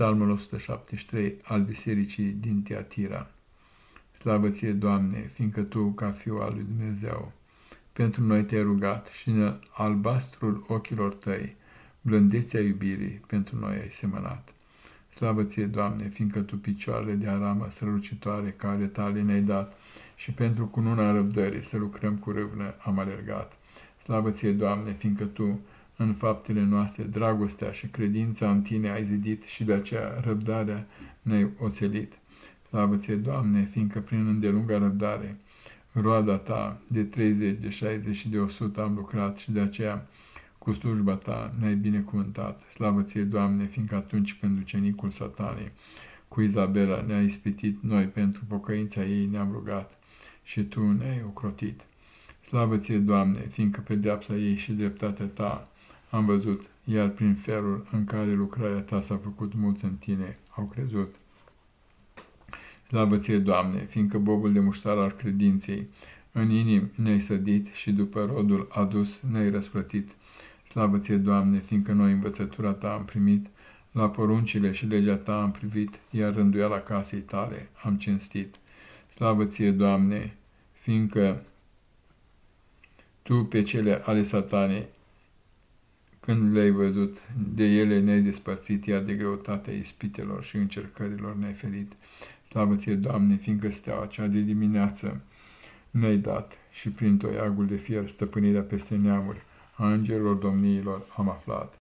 Psalmul 173 al Bisericii din Tiatira. Slavă ție, Doamne, fiindcă Tu, ca Fiu al lui Dumnezeu, pentru noi te-ai rugat și în albastrul ochilor Tăi, blândețea iubirii, pentru noi ai semănat. Slavă ție, Doamne, fiindcă Tu picioarele de aramă strălucitoare care Tale ne-ai dat și pentru cununa răbdării să lucrăm cu râvnă am alergat. Slavă ție, Doamne, fiindcă Tu, în faptele noastre, dragostea și credința în Tine ai zidit și de aceea răbdarea ne-ai oțelit. Slavă ție, Doamne, fiindcă prin îndelunga răbdare, roada Ta de 30, de 60 și de 100 am lucrat și de aceea cu slujba Ta ne-ai binecuvântat. Slavă ție, Doamne, fiindcă atunci când ucenicul satanei cu Izabela ne-a ispitit, noi pentru pocăința ei ne-am rugat și Tu ne-ai ocrotit. Slavă ție, Doamne, fiindcă pedeapsa ei și dreptatea Ta am văzut, iar prin felul în care lucrarea ta s-a făcut mulți în tine au crezut. Slavă ție, Doamne, fiindcă bobul de muștar al credinței în inim ne-ai sădit și după rodul adus ne-ai răsplătit. Slavă ție, Doamne, fiindcă noi învățătura ta am primit, la poruncile și legea ta am privit, iar rânduiala casei tale am cinstit. Slavă ție, Doamne, fiindcă tu pe cele ale satanei când le-ai văzut, de ele ne-ai despărțit, iar de greutatea ispitelor și încercărilor ne-ai ferit. Slavă ție, Doamne, fiindcă steaua cea de dimineață ne-ai dat și prin toiagul de fier stăpânirea peste neamuri a îngerilor domniilor am aflat.